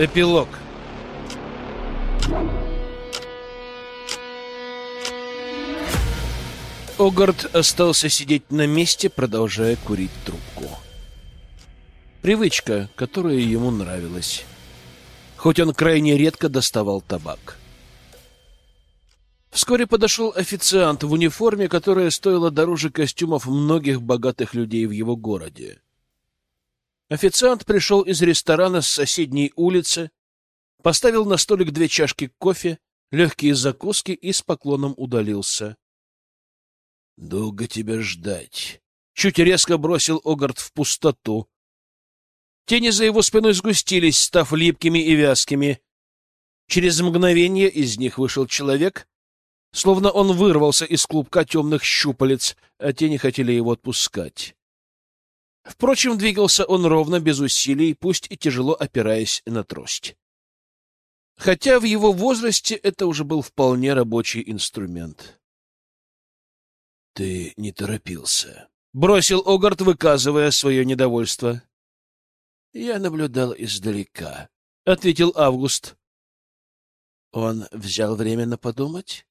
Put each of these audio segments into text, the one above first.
Эпилог Огард остался сидеть на месте, продолжая курить трубку. Привычка, которая ему нравилась. Хоть он крайне редко доставал табак. Вскоре подошел официант в униформе, которая стоила дороже костюмов многих богатых людей в его городе. Официант пришел из ресторана с соседней улицы, поставил на столик две чашки кофе, легкие закуски и с поклоном удалился. — Долго тебя ждать. Чуть резко бросил Огард в пустоту. Тени за его спиной сгустились, став липкими и вязкими. Через мгновение из них вышел человек, словно он вырвался из клубка темных щупалец, а те не хотели его отпускать. Впрочем, двигался он ровно, без усилий, пусть и тяжело опираясь на трость. Хотя в его возрасте это уже был вполне рабочий инструмент. — Ты не торопился, — бросил Огарт, выказывая свое недовольство. — Я наблюдал издалека, — ответил Август. Он взял время подумать?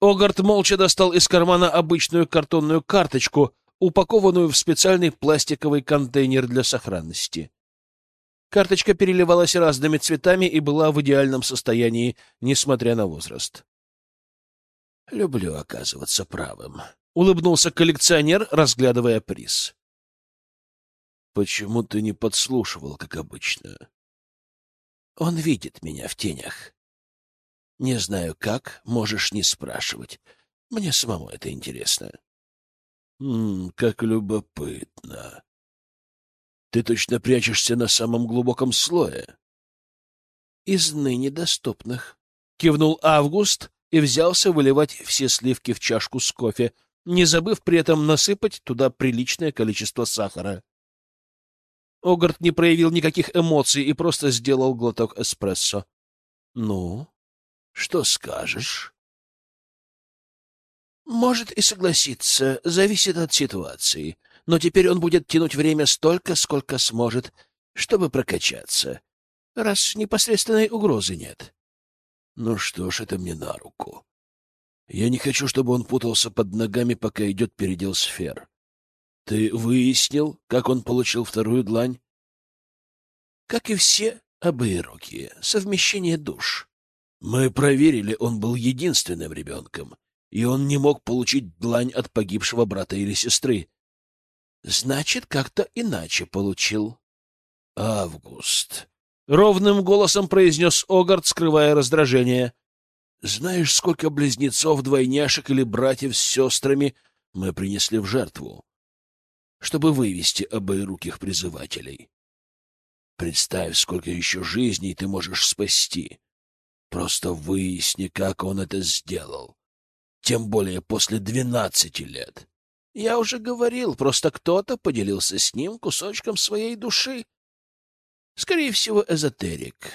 Огарт молча достал из кармана обычную картонную карточку, упакованную в специальный пластиковый контейнер для сохранности. Карточка переливалась разными цветами и была в идеальном состоянии, несмотря на возраст. «Люблю оказываться правым», — улыбнулся коллекционер, разглядывая приз. «Почему ты не подслушивал, как обычно?» «Он видит меня в тенях. Не знаю как, можешь не спрашивать. Мне самому это интересно». М как любопытно. Ты точно прячешься на самом глубоком слое? Из ныне доступных. Кивнул Август и взялся выливать все сливки в чашку с кофе, не забыв при этом насыпать туда приличное количество сахара. Огарт не проявил никаких эмоций и просто сделал глоток эспрессо. — Ну, что скажешь? Может и согласиться, зависит от ситуации. Но теперь он будет тянуть время столько, сколько сможет, чтобы прокачаться, раз непосредственной угрозы нет. Ну что ж, это мне на руку. Я не хочу, чтобы он путался под ногами, пока идет передел сфер. Ты выяснил, как он получил вторую длань? Как и все обоирокие, совмещение душ. Мы проверили, он был единственным ребенком — и он не мог получить длань от погибшего брата или сестры. Значит, как-то иначе получил. Август. Ровным голосом произнес Огард, скрывая раздражение. Знаешь, сколько близнецов, двойняшек или братьев с сестрами мы принесли в жертву, чтобы вывести обоируких призывателей? Представь, сколько еще жизней ты можешь спасти. Просто выясни, как он это сделал тем более после двенадцати лет. Я уже говорил, просто кто-то поделился с ним кусочком своей души. Скорее всего, эзотерик.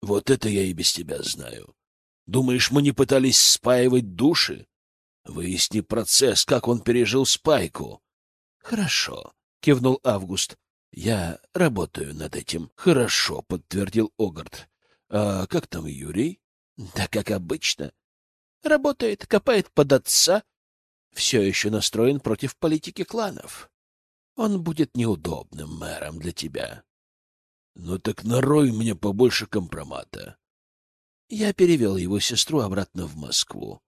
Вот это я и без тебя знаю. Думаешь, мы не пытались спаивать души? Выясни процесс, как он пережил спайку. Хорошо, кивнул Август. Я работаю над этим. Хорошо, подтвердил Огарт. А как там Юрий? Да как обычно. Работает, копает под отца. Все еще настроен против политики кланов. Он будет неудобным мэром для тебя. Ну так нарой мне побольше компромата. Я перевел его сестру обратно в Москву.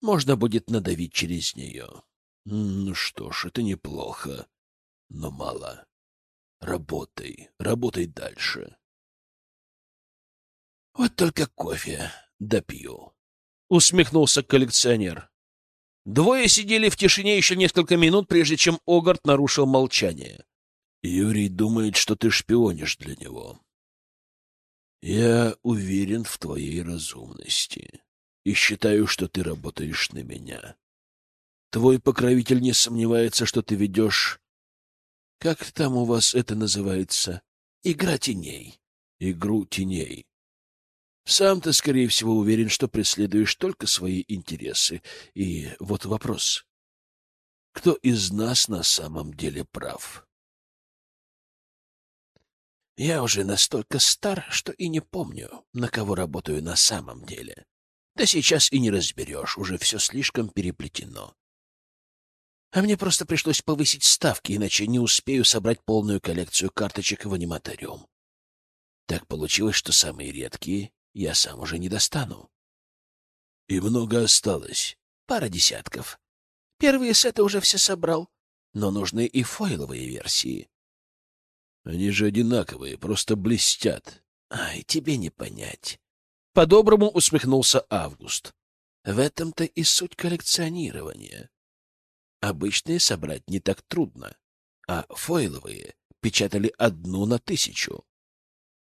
Можно будет надавить через нее. Ну что ж, это неплохо, но мало. Работай, работай дальше. Вот только кофе допью усмехнулся коллекционер. Двое сидели в тишине еще несколько минут, прежде чем Огарт нарушил молчание. Юрий думает, что ты шпионишь для него. Я уверен в твоей разумности и считаю, что ты работаешь на меня. Твой покровитель не сомневается, что ты ведешь... Как там у вас это называется? Игра теней. Игру теней. Сам ты, скорее всего, уверен, что преследуешь только свои интересы. И вот вопрос. Кто из нас на самом деле прав? Я уже настолько стар, что и не помню, на кого работаю на самом деле. Да сейчас и не разберешь, уже все слишком переплетено. А мне просто пришлось повысить ставки, иначе не успею собрать полную коллекцию карточек в аниматориум. Так получилось, что самые редкие я сам уже не достану. И много осталось. Пара десятков. Первые сеты уже все собрал, но нужны и фойловые версии. Они же одинаковые, просто блестят. Ай, тебе не понять. По-доброму усмехнулся Август. В этом-то и суть коллекционирования. Обычные собрать не так трудно, а фойловые печатали одну на тысячу.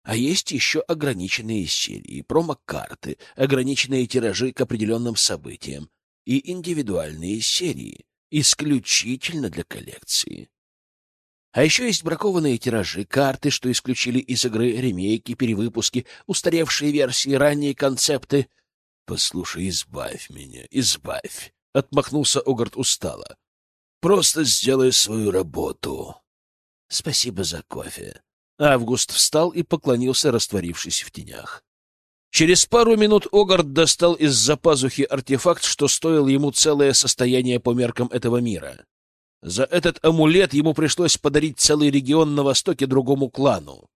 А есть еще ограниченные серии, промокарты, ограниченные тиражи к определенным событиям и индивидуальные серии, исключительно для коллекции. А еще есть бракованные тиражи, карты, что исключили из игры, ремейки, перевыпуски, устаревшие версии, ранние концепты. — Послушай, избавь меня, избавь! — отмахнулся Огарт устало. — Просто сделай свою работу. — Спасибо за кофе. Август встал и поклонился, растворившись в тенях. Через пару минут Огард достал из-за пазухи артефакт, что стоил ему целое состояние по меркам этого мира. За этот амулет ему пришлось подарить целый регион на востоке другому клану.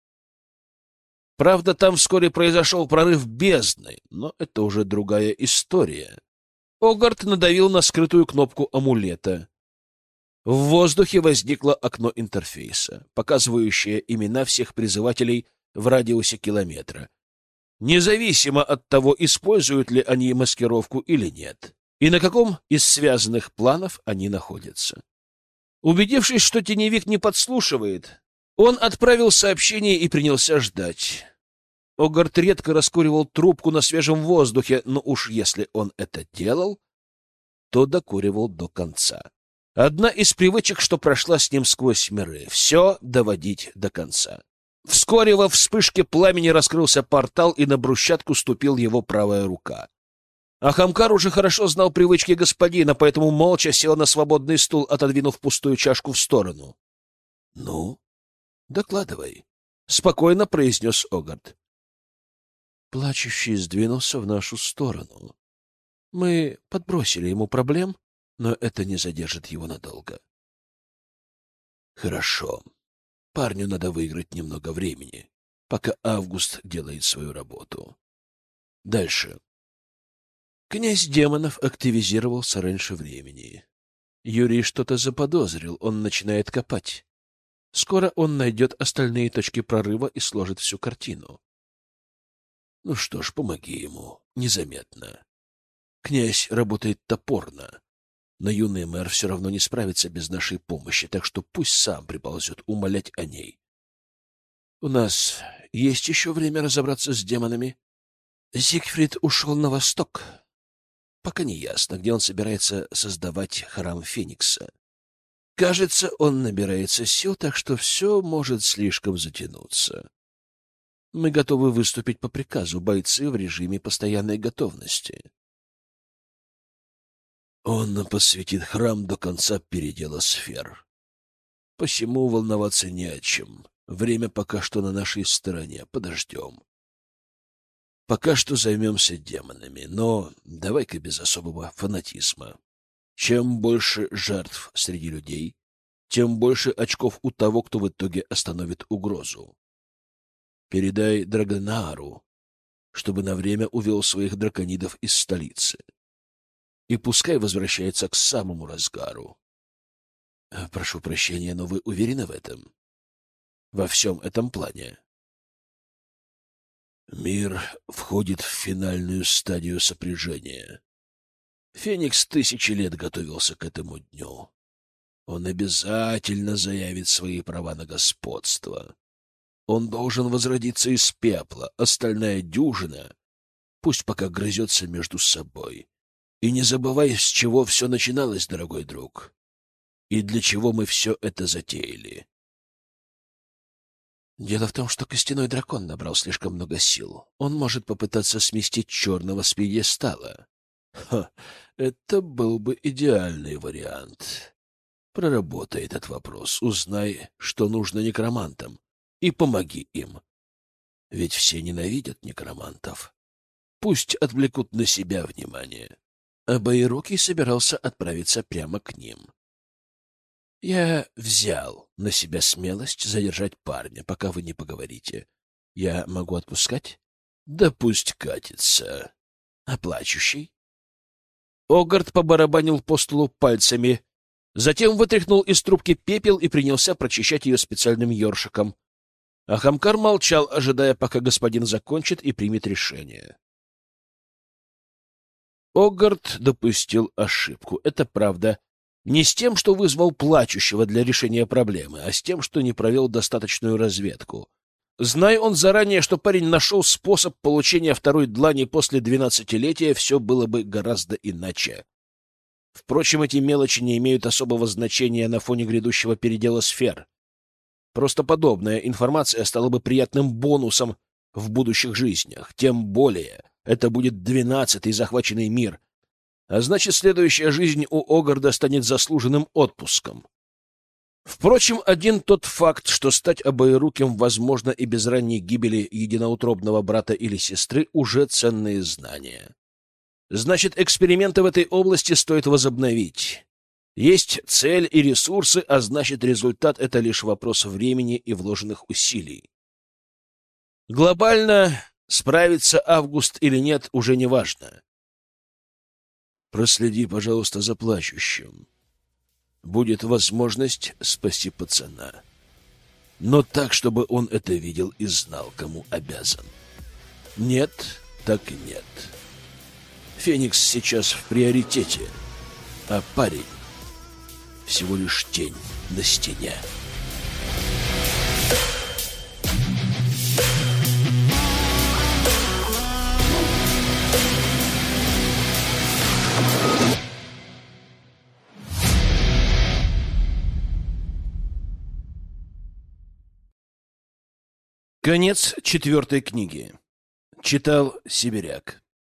Правда, там вскоре произошел прорыв бездны, но это уже другая история. Огарт надавил на скрытую кнопку амулета. В воздухе возникло окно интерфейса, показывающее имена всех призывателей в радиусе километра, независимо от того, используют ли они маскировку или нет, и на каком из связанных планов они находятся. Убедившись, что теневик не подслушивает, он отправил сообщение и принялся ждать. Огарт редко раскуривал трубку на свежем воздухе, но уж если он это делал, то докуривал до конца. Одна из привычек, что прошла с ним сквозь миры — все доводить до конца. Вскоре во вспышке пламени раскрылся портал, и на брусчатку ступил его правая рука. А Хамкар уже хорошо знал привычки господина, поэтому молча сел на свободный стул, отодвинув пустую чашку в сторону. — Ну, докладывай, — спокойно произнес Огард. Плачущий сдвинулся в нашу сторону. Мы подбросили ему проблем, но это не задержит его надолго. — Хорошо. Парню надо выиграть немного времени, пока Август делает свою работу. Дальше. Князь демонов активизировался раньше времени. Юрий что-то заподозрил, он начинает копать. Скоро он найдет остальные точки прорыва и сложит всю картину. Ну что ж, помоги ему, незаметно. Князь работает топорно, но юный мэр все равно не справится без нашей помощи, так что пусть сам приползет умолять о ней. У нас есть еще время разобраться с демонами. Зигфрид ушел на восток, Пока не ясно, где он собирается создавать храм Феникса. Кажется, он набирается сил, так что все может слишком затянуться. Мы готовы выступить по приказу, бойцы в режиме постоянной готовности. Он посвятит храм до конца передела сфер. Посему волноваться не о чем. Время пока что на нашей стороне. Подождем. Пока что займемся демонами, но давай-ка без особого фанатизма. Чем больше жертв среди людей, тем больше очков у того, кто в итоге остановит угрозу. Передай Драгонару, чтобы на время увел своих драконидов из столицы. И пускай возвращается к самому разгару. Прошу прощения, но вы уверены в этом? Во всем этом плане? Мир входит в финальную стадию сопряжения. Феникс тысячи лет готовился к этому дню. Он обязательно заявит свои права на господство. Он должен возродиться из пепла, остальная дюжина пусть пока грызется между собой. И не забывай, с чего все начиналось, дорогой друг, и для чего мы все это затеяли. Дело в том, что костяной дракон набрал слишком много сил. Он может попытаться сместить черного с пьедестала. Ха, это был бы идеальный вариант. Проработай этот вопрос, узнай, что нужно некромантам. и помоги им. Ведь все ненавидят некромантов. Пусть отвлекут на себя внимание. А Байрукий собирался отправиться прямо к ним. Я взял на себя смелость задержать парня, пока вы не поговорите. Я могу отпускать? Да пусть катится. А плачущий? Огард побарабанил по столу пальцами, затем вытряхнул из трубки пепел и принялся прочищать ее специальным ёршиком. А Хамкар молчал, ожидая, пока господин закончит и примет решение. Огард допустил ошибку. Это правда. Не с тем, что вызвал плачущего для решения проблемы, а с тем, что не провел достаточную разведку. Зная он заранее, что парень нашел способ получения второй длани после двенадцатилетия, все было бы гораздо иначе. Впрочем, эти мелочи не имеют особого значения на фоне грядущего передела сфер. Просто подобная информация стала бы приятным бонусом в будущих жизнях. Тем более, это будет двенадцатый захваченный мир. А значит, следующая жизнь у Огарда станет заслуженным отпуском. Впрочем, один тот факт, что стать обоеруким возможно и без ранней гибели единоутробного брата или сестры, уже ценные знания. Значит, эксперименты в этой области стоит возобновить. Есть цель и ресурсы, а значит, результат — это лишь вопрос времени и вложенных усилий. Глобально справится Август или нет, уже не важно. Проследи, пожалуйста, за плачущим будет возможность спасти пацана. Но так, чтобы он это видел и знал, кому обязан. Нет, так и нет. Феникс сейчас в приоритете, а парень всего лишь тень на стене. Конец четвертой книги. Читал Сибиряк.